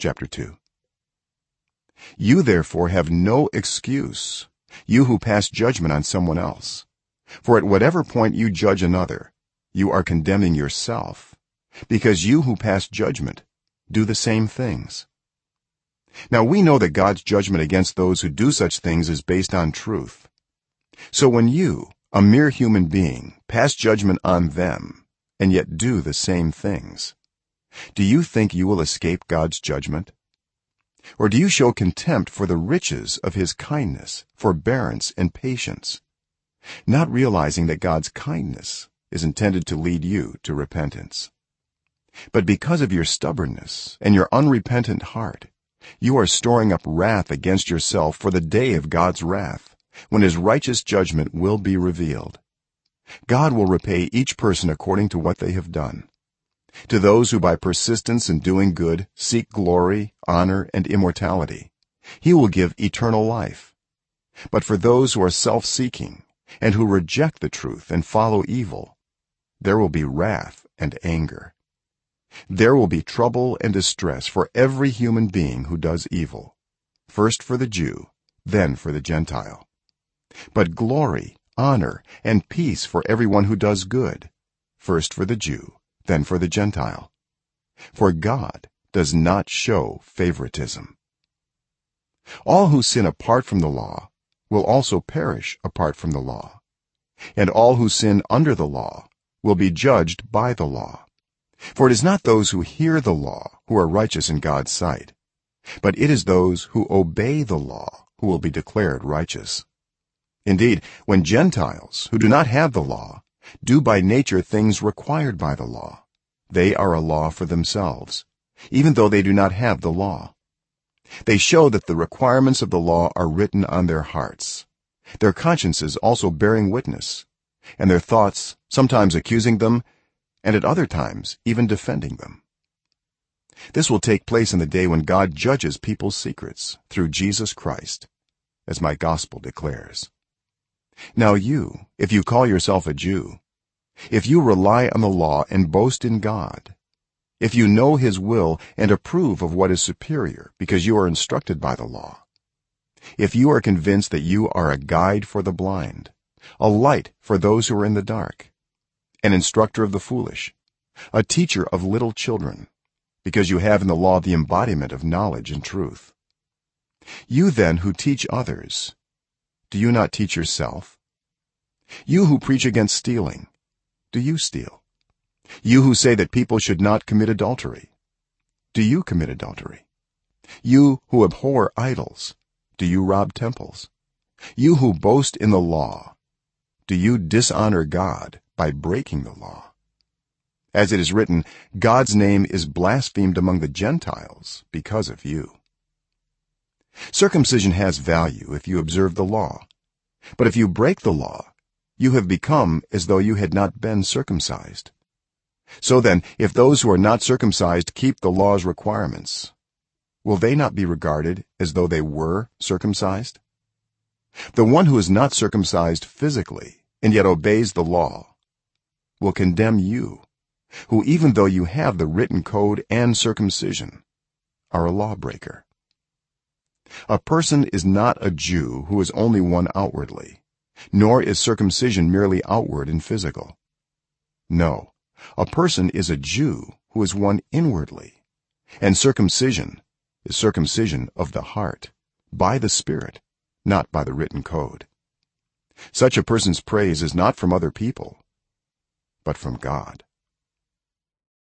chapter 2 you therefore have no excuse you who pass judgment on someone else. For at whatever point you judge another you are condemning yourself because you who pass judgment do the same things. Now we know that god's judgment against those who do such things is based on truth. So when you a mere human being pass judgment on them and yet do the same things do you think you will escape god's judgment? Or do you show contempt for the riches of his kindness forbearance and patience not realizing that god's kindness is intended to lead you to repentance? But because of your stubbornness and your unrepentant heart you are storing up wrath against yourself for the day of god's wrath when his righteous judgment will be revealed. God will repay each person according to what they have done to those who by persistence in doing good seek glory honor and immortality. He will give eternal life. But for those who are self-seeking and who reject the truth and follow evil there will be wrath and anger. There will be trouble and distress for every human being who does evil first for the jew then for the gentile. But glory honor and peace for everyone who does good first for the jew then for the gentile. For god does not show favoritism. All who sin apart from the law will also perish apart from the law. And all who sin under the law will be judged by the law. For it is not those who hear the law who are righteous in God's sight but it is those who obey the law who will be declared righteous. Indeed when gentiles who do not have the law do by nature things required by the law. They are a law for themselves even though they do not have the law. They show that the requirements of the law are written on their hearts their consciences also bearing witness and their thoughts sometimes accusing them and at other times even defending them. This will take place in the day when god judges people's secrets through jesus christ as my gospel declares now you if you call yourself a jew if you rely on the law and boast in god if you know his will and approve of what is superior because you are instructed by the law if you are convinced that you are a guide for the blind a light for those who are in the dark an instructor of the foolish a teacher of little children because you have in the law the embodiment of knowledge and truth you then who teach others do you not teach yourself? You who preach against stealing do you steal? You who say that people should not commit adultery do you commit adultery? You who abhor idols do you rob temples? You who boast in the law do you dishonor god by breaking the law? As it is written god's name is blasphemed among the gentiles because of you circumcision has value if you observe the law. But if you break the law you have become as though you had not been circumcised. So then if those who are not circumcised keep the law's requirements will they not be regarded as though they were circumcised? The one who is not circumcised physically and yet obeys the law will condemn you who even though you have the written code and circumcision are a lawbreaker a person is not a jew who is only one outwardly nor is circumcision merely outward and physical. No a person is a jew who is one inwardly and circumcision is circumcision of the heart by the spirit not by the written code. Such a person's praise is not from other people but from god